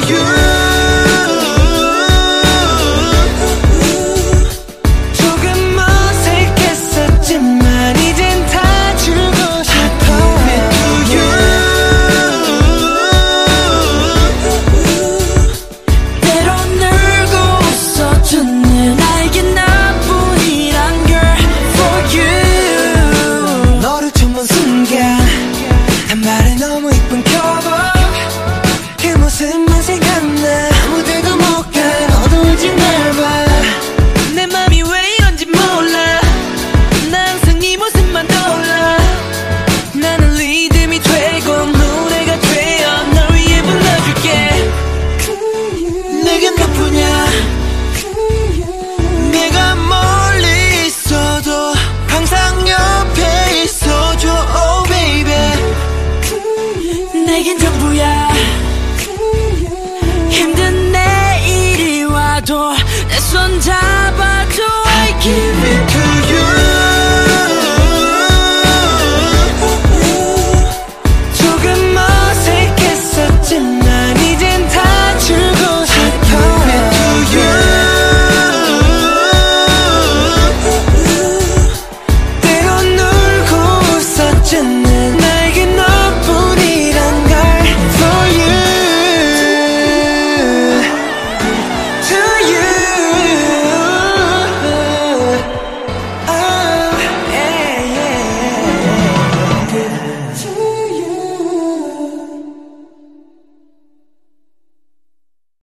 you. 손 잡아줘 I give it 조금 어색했었지만 이젠 다 죽어 I give 때론 울고 웃었지만